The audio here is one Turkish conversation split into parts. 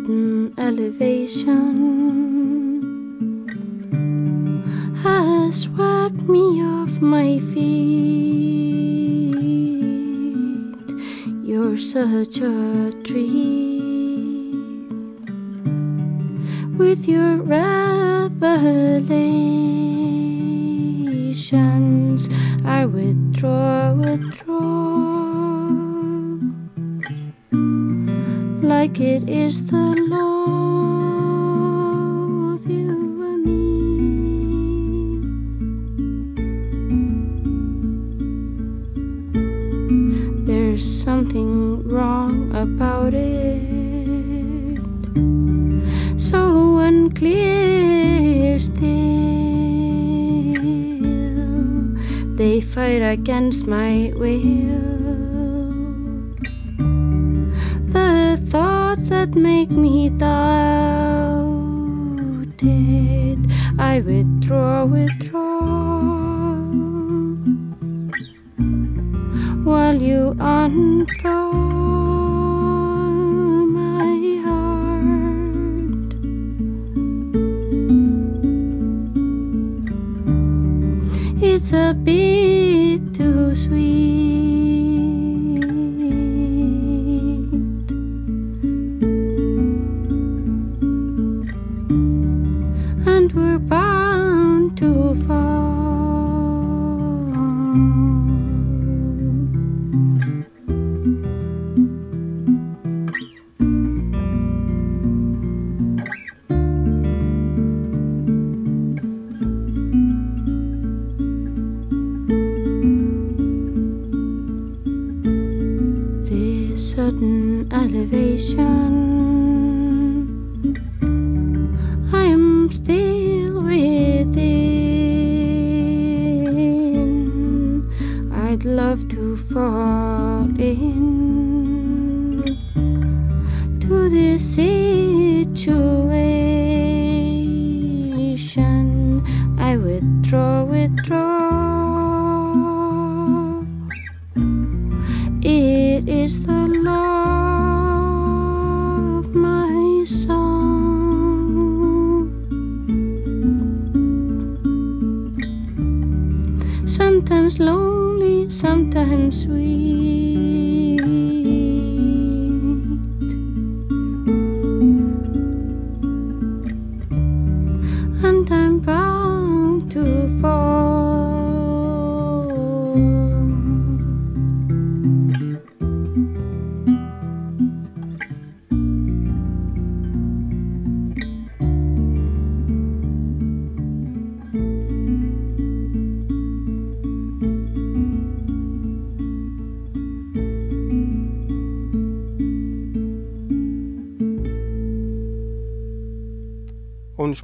sudden elevation has swept me off my feet. You're such a treat with your revelations. Against my will.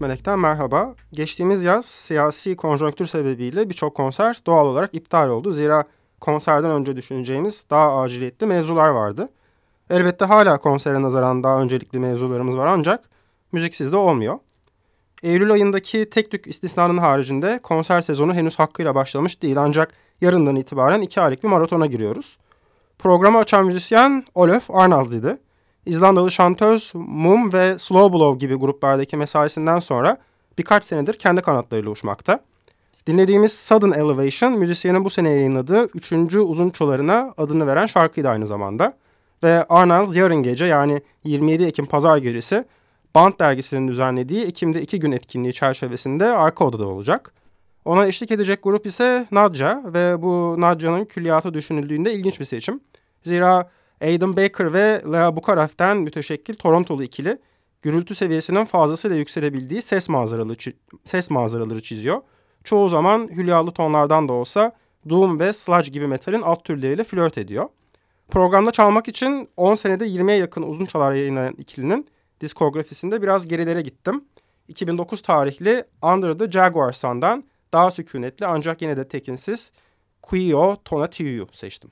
Melek'ten merhaba. Geçtiğimiz yaz siyasi konjonktür sebebiyle birçok konser doğal olarak iptal oldu. Zira konserden önce düşüneceğimiz daha aciliyetli mevzular vardı. Elbette hala konsere nazaran daha öncelikli mevzularımız var ancak müziksiz de olmuyor. Eylül ayındaki tek tük istisnanın haricinde konser sezonu henüz hakkıyla başlamış değil ancak yarından itibaren iki aylık bir maratona giriyoruz. Programı açan müzisyen Olaf Arnalds'ydı. İzlandalı şantöz Mum ve Slow Blow gibi gruplardaki mesaisinden sonra birkaç senedir kendi kanatlarıyla uçmakta. Dinlediğimiz Sudden Elevation müzisyenin bu sene yayınladığı üçüncü uzun çolarına adını veren şarkıydı aynı zamanda. Ve Arnalds yarın gece yani 27 Ekim Pazar gecesi Band dergisinin düzenlediği Ekim'de iki gün etkinliği çerçevesinde arka odada olacak. Ona eşlik edecek grup ise Nadja ve bu Nadja'nın külliyatı düşünüldüğünde ilginç bir seçim. Zira Aidan Baker ve Lea Bukaref'ten müteşekkil Torontolu ikili gürültü seviyesinin fazlasıyla yükselebildiği ses manzaraları, ses manzaraları çiziyor. Çoğu zaman hülyalı tonlardan da olsa Doom ve Sludge gibi metalin alt türleriyle flört ediyor. Programda çalmak için 10 senede 20'ye yakın uzun çalar yayınlayan ikilinin diskografisinde biraz gerilere gittim. 2009 tarihli Under the Jaguar Sun'dan daha sükunetli ancak yine de tekinsiz Quio Tonatiu'yu seçtim.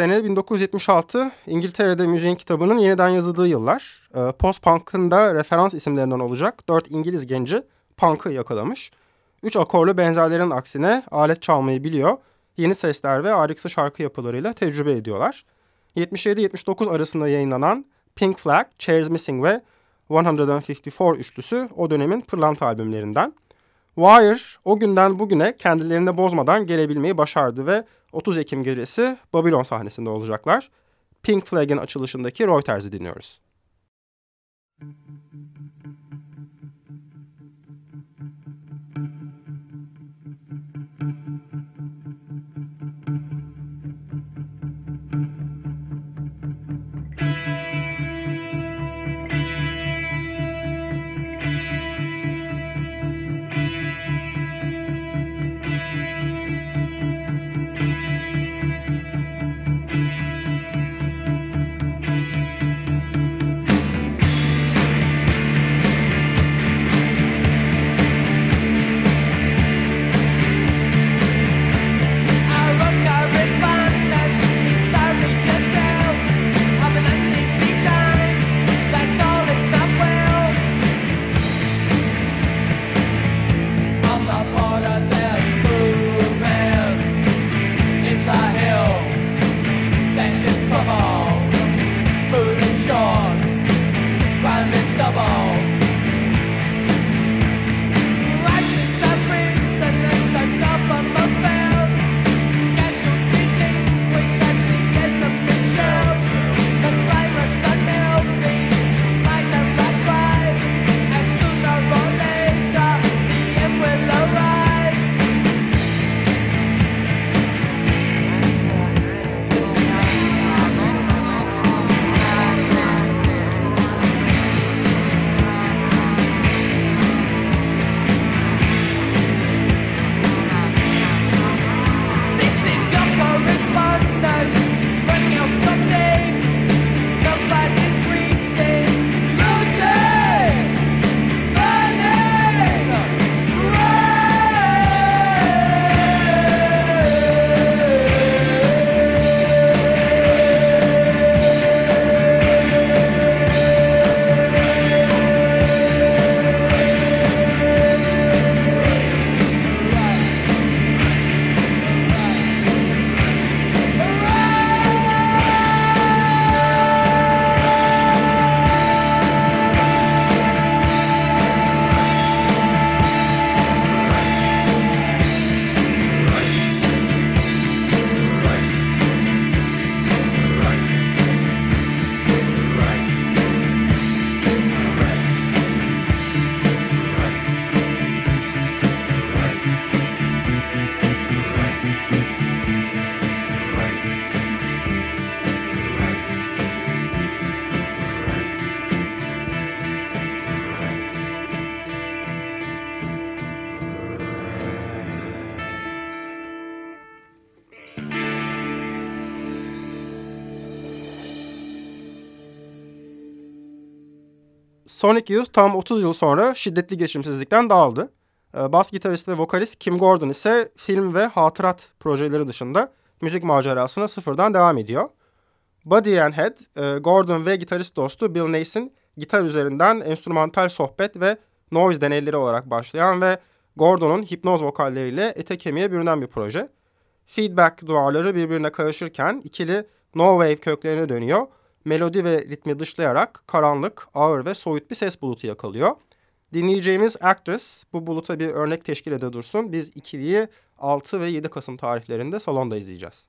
Sene 1976 İngiltere'de müziğin kitabının yeniden yazıldığı yıllar. Ee, Post-punk'ın da referans isimlerinden olacak dört İngiliz genci punk'ı yakalamış. Üç akorlu benzerlerin aksine alet çalmayı biliyor. Yeni sesler ve ayrıksı şarkı yapılarıyla tecrübe ediyorlar. 77-79 arasında yayınlanan Pink Flag, Chairs Missing ve 154 üçlüsü o dönemin pırlanta albümlerinden. Wire o günden bugüne kendilerini bozmadan gelebilmeyi başardı ve 30 Ekim gecesi Babylon sahnesinde olacaklar. Pink Flag'in açılışındaki Reuters'i dinliyoruz. Sonic Youth tam 30 yıl sonra şiddetli geçimsizlikten dağıldı. Ee, bas gitarist ve vokalist Kim Gordon ise film ve hatırat projeleri dışında müzik macerasına sıfırdan devam ediyor. Body and Head, e, Gordon ve gitarist dostu Bill Nace'in gitar üzerinden enstrümantal sohbet ve noise deneyleri olarak başlayan ve Gordon'un hipnoz vokalleriyle ete kemiğe bürünen bir proje. Feedback duvarları birbirine karışırken ikili no wave köklerine dönüyor melodi ve ritmi dışlayarak karanlık, ağır ve soyut bir ses bulutu yakalıyor. Dinleyeceğimiz Actress bu buluta bir örnek teşkil ede dursun. Biz ikiliyi 6 ve 7 Kasım tarihlerinde salonda izleyeceğiz.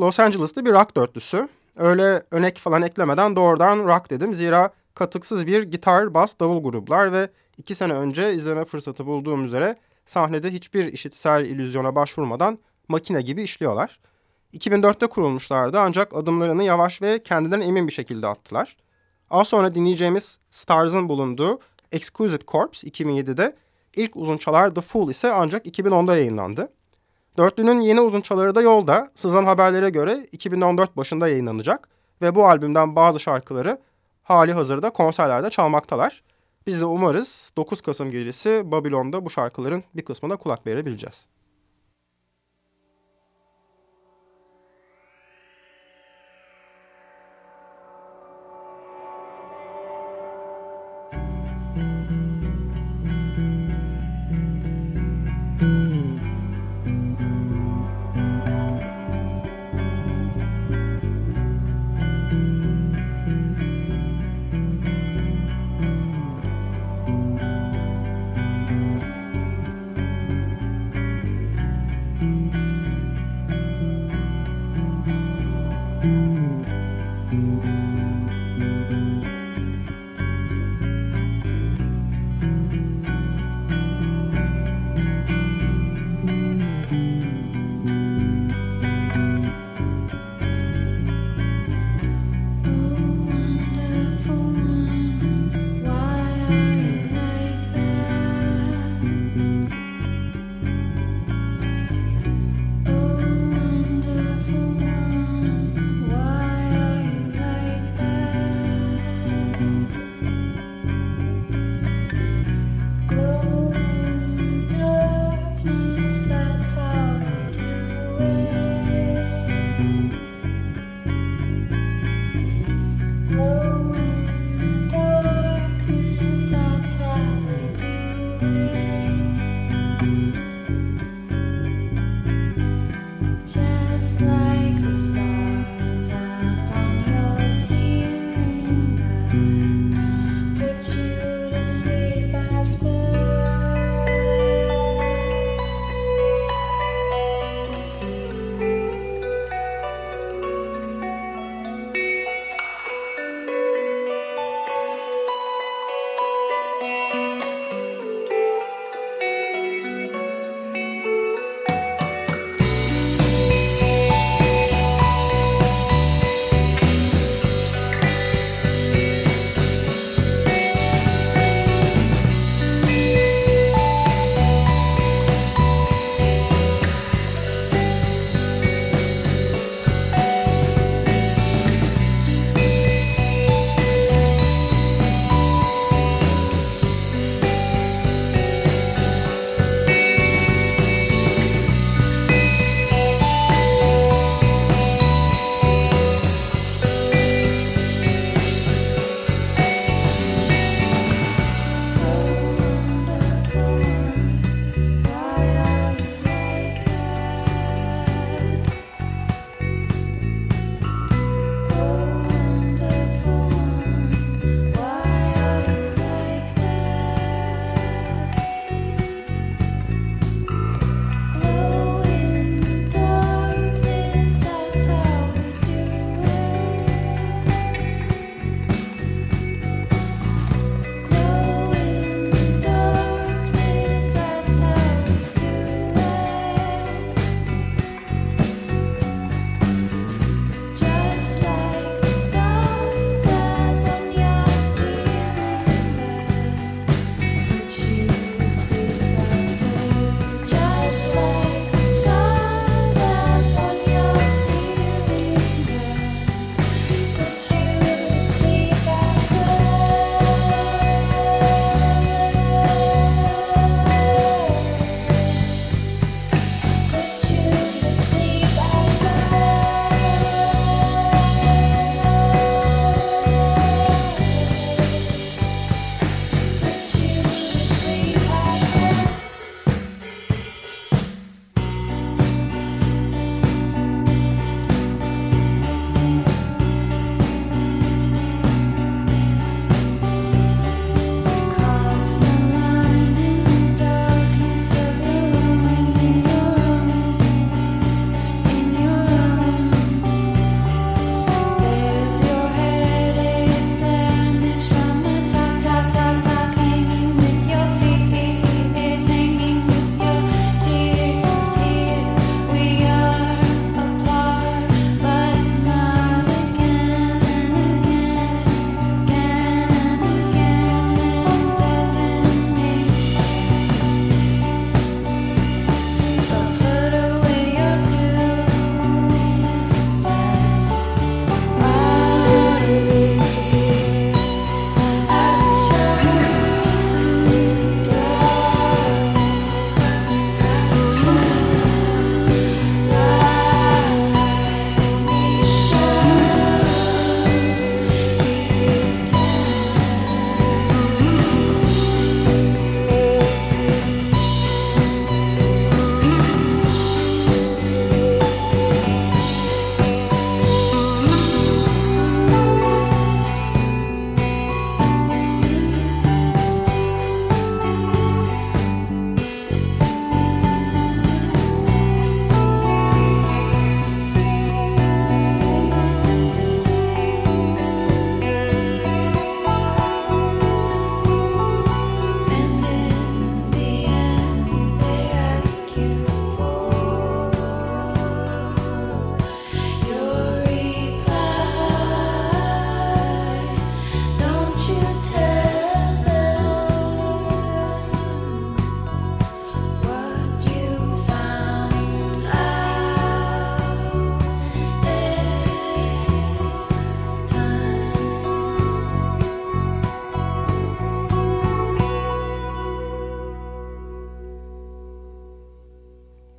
Los Angeles'ta bir rock dörtlüsü. Öyle önek falan eklemeden doğrudan rock dedim. Zira katıksız bir gitar, bas, davul gruplar ve iki sene önce izleme fırsatı bulduğum üzere sahnede hiçbir işitsel illüzyona başvurmadan makine gibi işliyorlar. 2004'te kurulmuşlardı ancak adımlarını yavaş ve kendinden emin bir şekilde attılar. Az sonra dinleyeceğimiz Stars'ın bulunduğu Exquisite Corpse 2007'de ilk uzunçalar The Fool ise ancak 2010'da yayınlandı. Dörtlünün yeni uzunçaları da yolda. Sızan haberlere göre 2014 başında yayınlanacak ve bu albümden bazı şarkıları hali hazırda konserlerde çalmaktalar. Biz de umarız 9 Kasım gecesi Babilon'da bu şarkıların bir kısmına kulak verebileceğiz.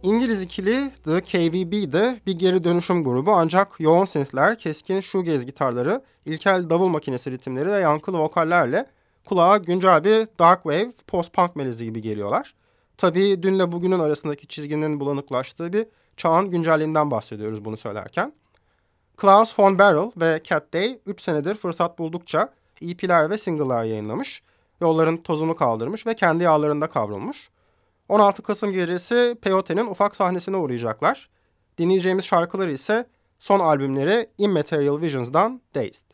İngiliz ikili The KVB de bir geri dönüşüm grubu ancak yoğun synthler, keskin shoegaze gitarları, ilkel davul makinesi ritimleri ve yankılı vokallerle kulağa güncel bir dark wave, post-punk melezi gibi geliyorlar. Tabii dünle bugünün arasındaki çizginin bulanıklaştığı bir çağın güncelliğinden bahsediyoruz bunu söylerken. Klaus von Barrel ve Cat Day 3 senedir fırsat buldukça EP'ler ve single'lar yayınlamış, yolların tozunu kaldırmış ve kendi yağlarında kavrulmuş. 16 Kasım gecesi Peyote'nin ufak sahnesine uğrayacaklar. Dinleyeceğimiz şarkıları ise son albümleri Immaterial Visions'dan Dazed.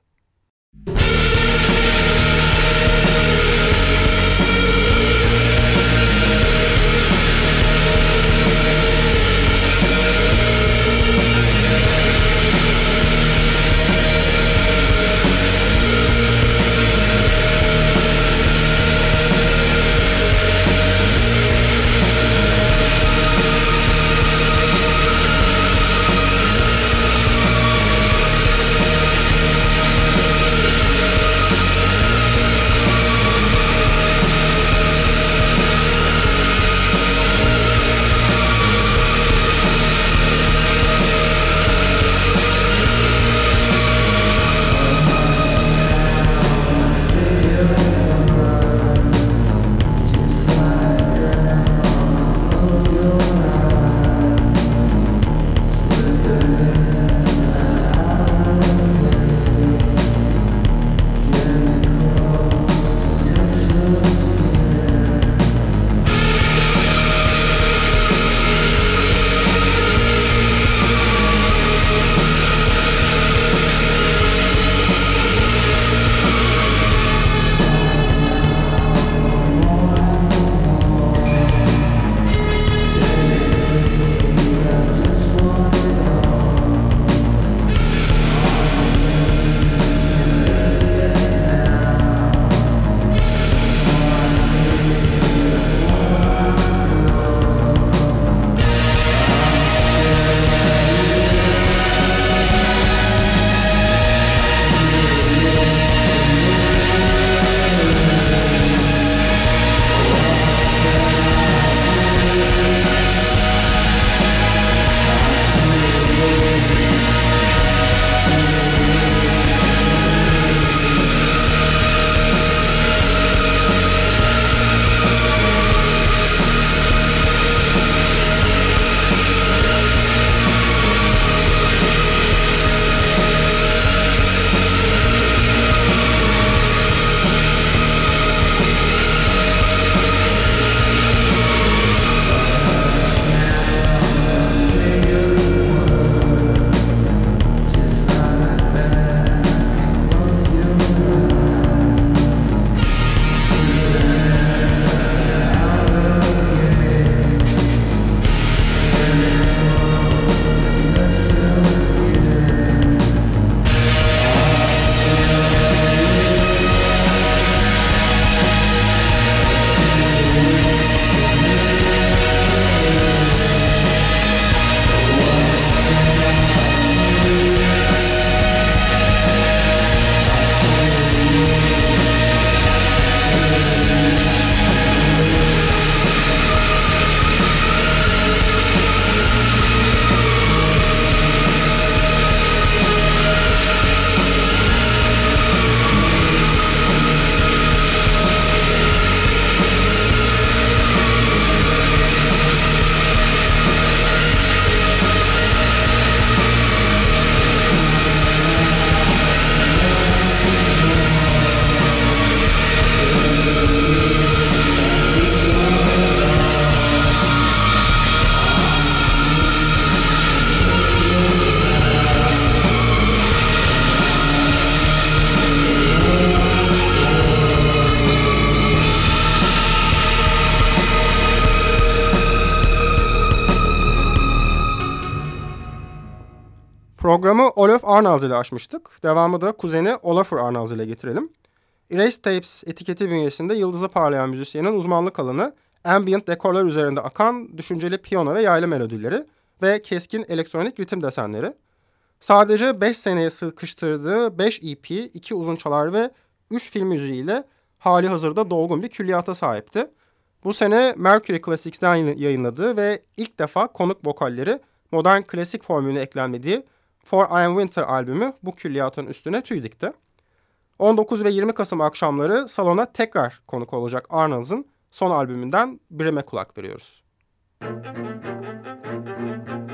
Arnalds ile açmıştık. Devamı da kuzeni Olafur Arnalds ile getirelim. Erase Tapes etiketi bünyesinde yıldızı parlayan müzisyenin uzmanlık alanı ambient dekorlar üzerinde akan düşünceli piyano ve yaylı melodileri ve keskin elektronik ritim desenleri. Sadece 5 seneye sıkıştırdığı 5 EP, 2 uzun çalar ve 3 film müziğiyle hali hazırda dolgun bir külliyata sahipti. Bu sene Mercury Classics'ten yayınladığı ve ilk defa konuk vokalleri modern klasik formülüne eklenmediği For I Am Winter albümü bu külliyatın üstüne tüy dikti. 19 ve 20 Kasım akşamları salona tekrar konuk olacak Arnolds'ın son albümünden Brim'e kulak veriyoruz. Müzik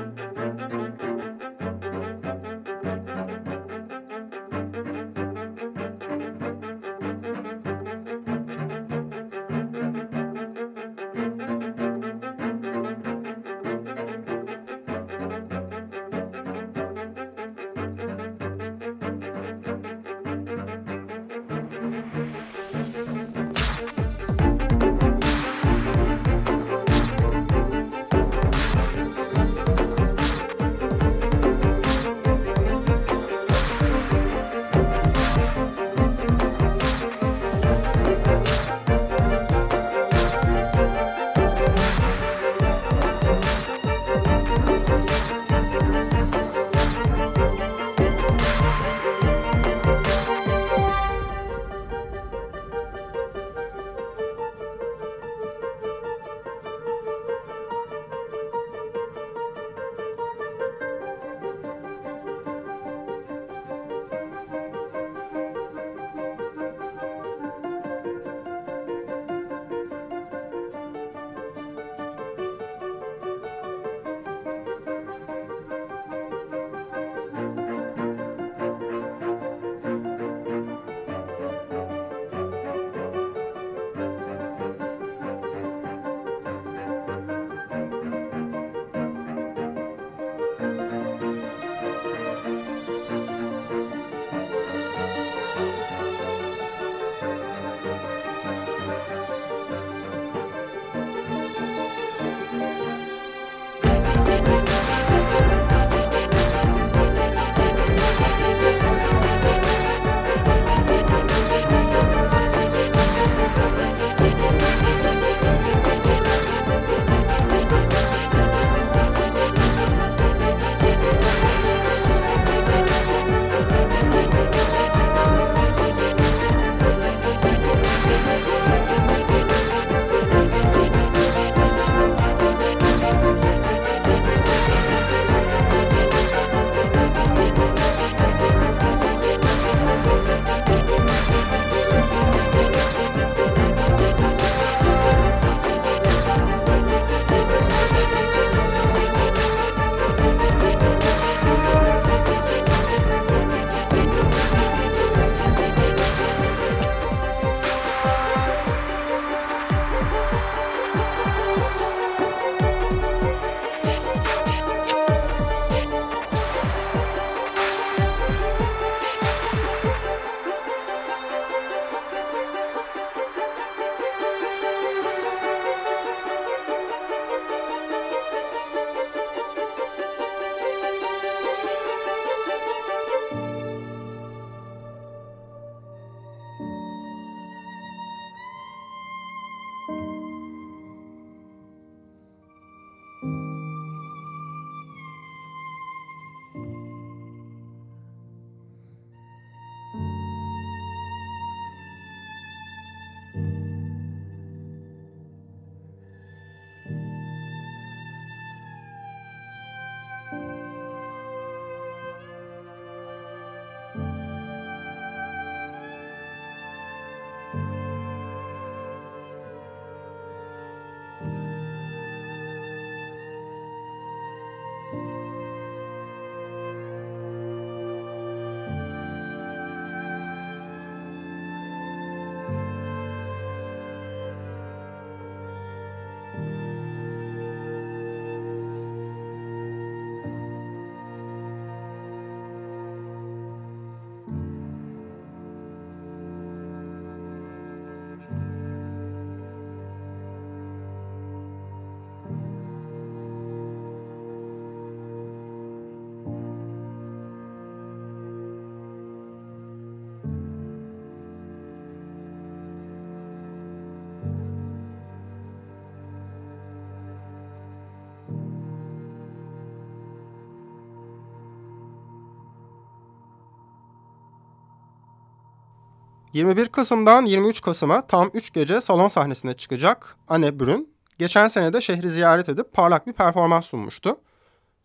21 Kasım'dan 23 Kasım'a tam 3 gece salon sahnesine çıkacak Anne Brün, geçen sene de şehri ziyaret edip parlak bir performans sunmuştu.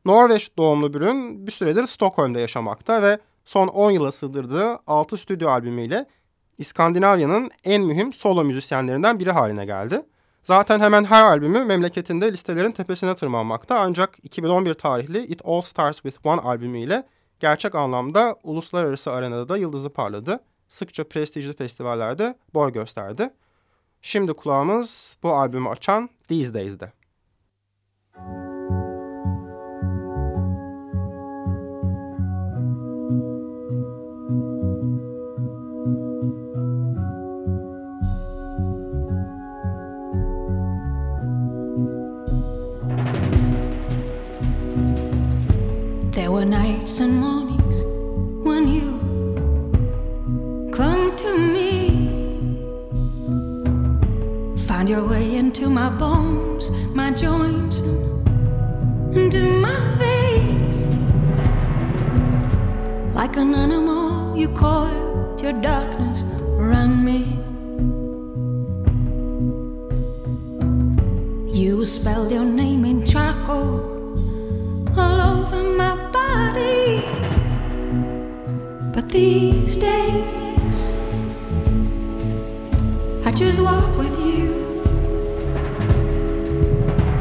Norveç doğumlu Brün bir süredir Stockholm'da yaşamakta ve son 10 yıla sığdırdığı 6 stüdyo albümüyle İskandinavya'nın en mühim solo müzisyenlerinden biri haline geldi. Zaten hemen her albümü memleketinde listelerin tepesine tırmanmakta ancak 2011 tarihli It All Starts With One albümüyle gerçek anlamda uluslararası arenada da yıldızı parladı. Sıkça prestijli festivallerde boy gösterdi. Şimdi kulağımız bu albümü açan These Days'de. There were nights and mornings Found your way into my bones, my joints, and into my veins. Like an animal, you coiled your darkness around me. You spelled your name in charcoal all over my body. But these days, I just walk with you.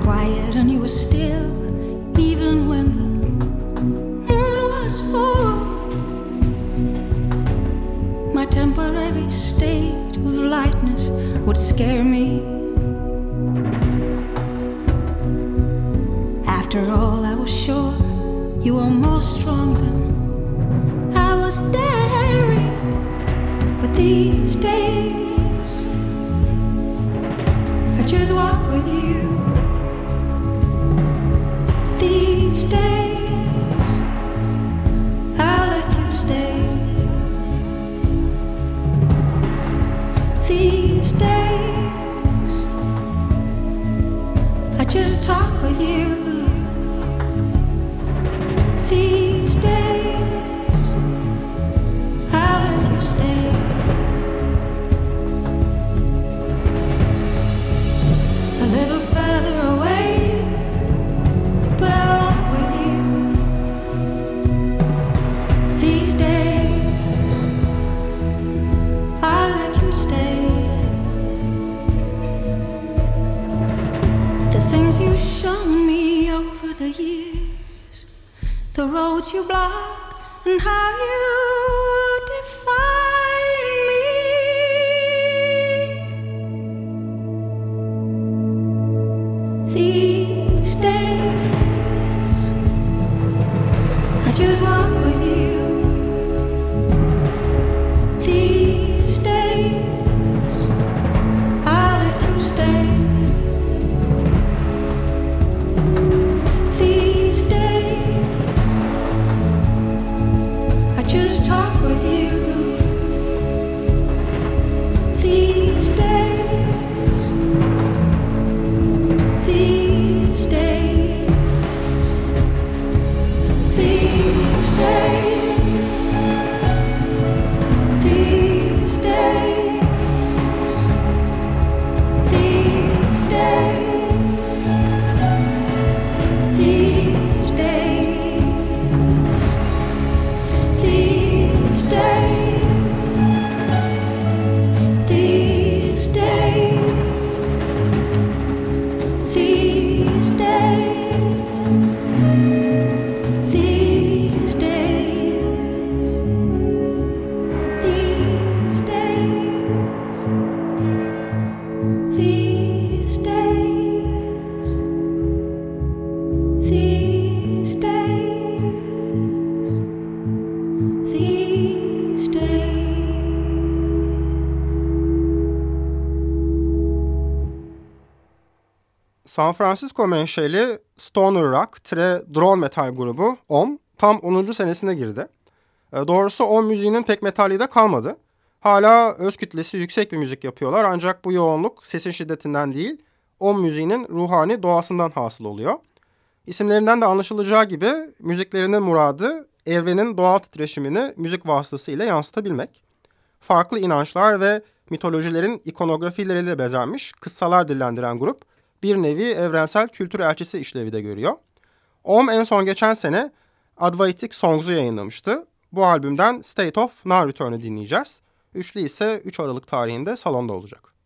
quiet and you were still, even when the moon was full. My temporary state of lightness would scare me. After all, I was sure you were more strong I San Francisco menşeli stoner rock, tre drone metal grubu OM tam 10. senesine girdi. E, doğrusu OM müziğinin pek metali de kalmadı. Hala öz kütlesi yüksek bir müzik yapıyorlar ancak bu yoğunluk sesin şiddetinden değil, OM müziğinin ruhani doğasından hasıl oluyor. İsimlerinden de anlaşılacağı gibi müziklerinin muradı evrenin doğal titreşimini müzik vasıtasıyla yansıtabilmek. Farklı inançlar ve mitolojilerin ikonografileriyle bezenmiş kıssalar dillendiren grup bir nevi evrensel kültür elçisi işlevi de görüyor. OM en son geçen sene Advaitic Songs'u yayınlamıştı. Bu albümden State of Now Return'ı dinleyeceğiz. Üçlü ise 3 Aralık tarihinde salonda olacak.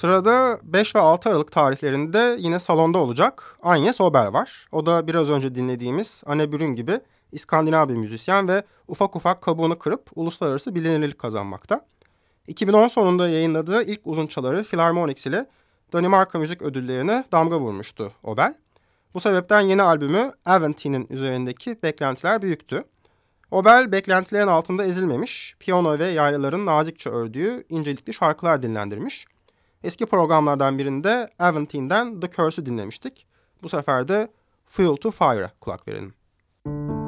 Sırada 5 ve 6 Aralık tarihlerinde yine salonda olacak Agnes Obel var. O da biraz önce dinlediğimiz Anne Brün gibi İskandinav bir müzisyen ve ufak ufak kabuğunu kırıp uluslararası bilinirlik kazanmakta. 2010 sonunda yayınladığı ilk uzun çaları Philharmonics ile Danimarka Müzik Ödülleri'ne damga vurmuştu Obel. Bu sebepten yeni albümü Aventine'in üzerindeki beklentiler büyüktü. Obel beklentilerin altında ezilmemiş, piyano ve yaylıların nazikçe ördüğü incelikli şarkılar dinlendirmiş. Eski programlardan birinde Aventine'den The Curse'ü dinlemiştik. Bu sefer de Fuel to Fire'a kulak verelim. Am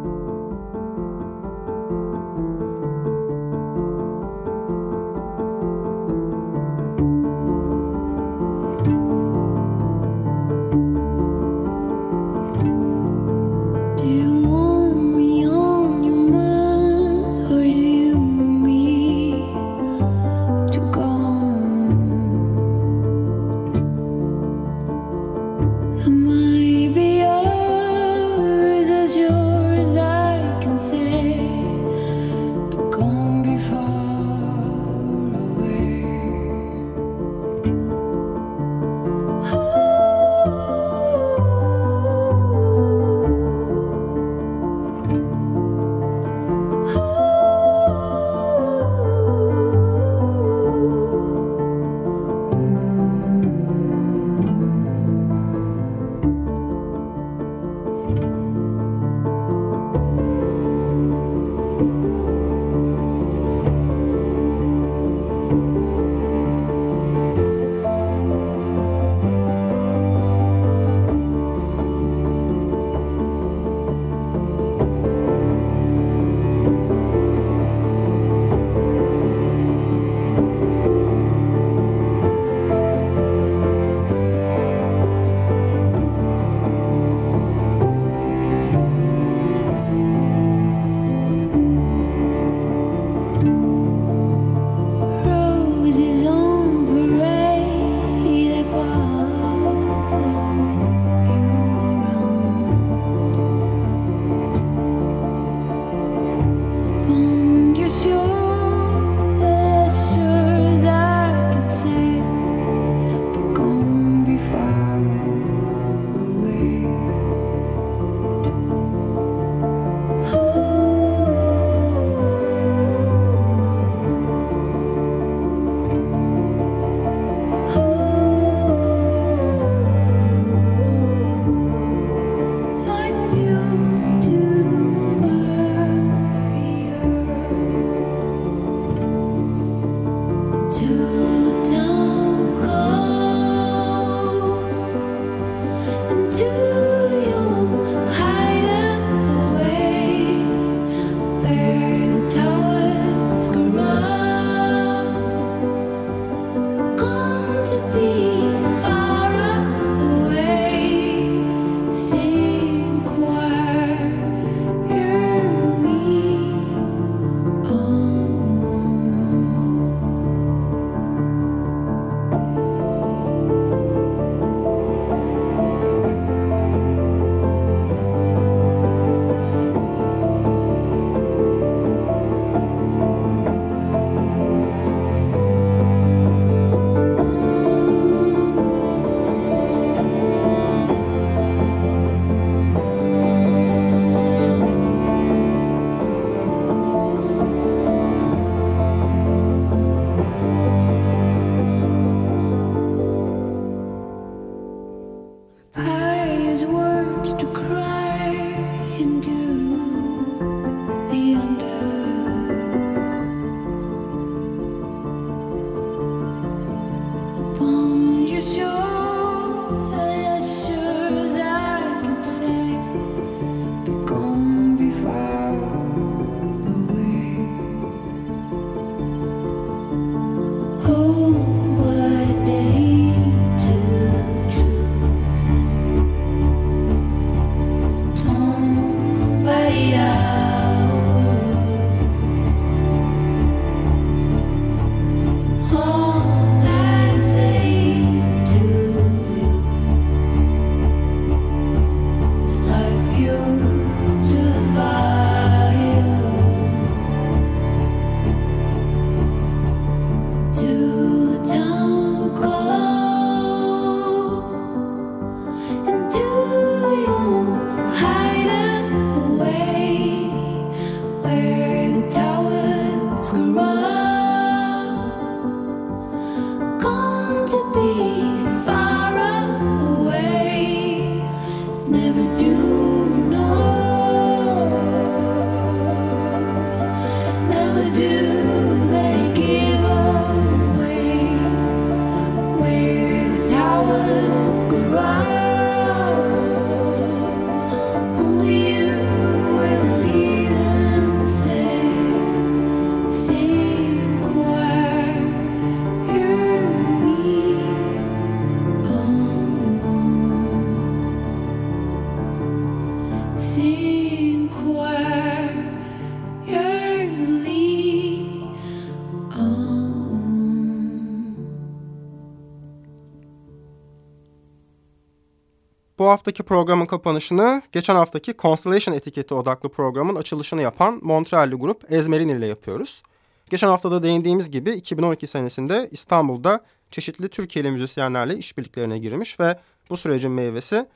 haftaki programın kapanışını geçen haftaki Constellation etiketi odaklı programın açılışını yapan Montreal'li grup Ezmerin ile yapıyoruz. Geçen haftada değindiğimiz gibi 2012 senesinde İstanbul'da çeşitli Türkiye'li müzisyenlerle işbirliklerine girmiş ve bu sürecin meyvesi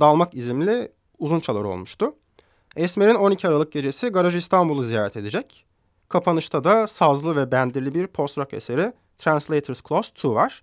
Dalmak izimli uzun çalar olmuştu. Esmer'in 12 Aralık gecesi Garaj İstanbul'u ziyaret edecek. Kapanışta da sazlı ve bendirli bir post-rock eseri Translators Close 2 var.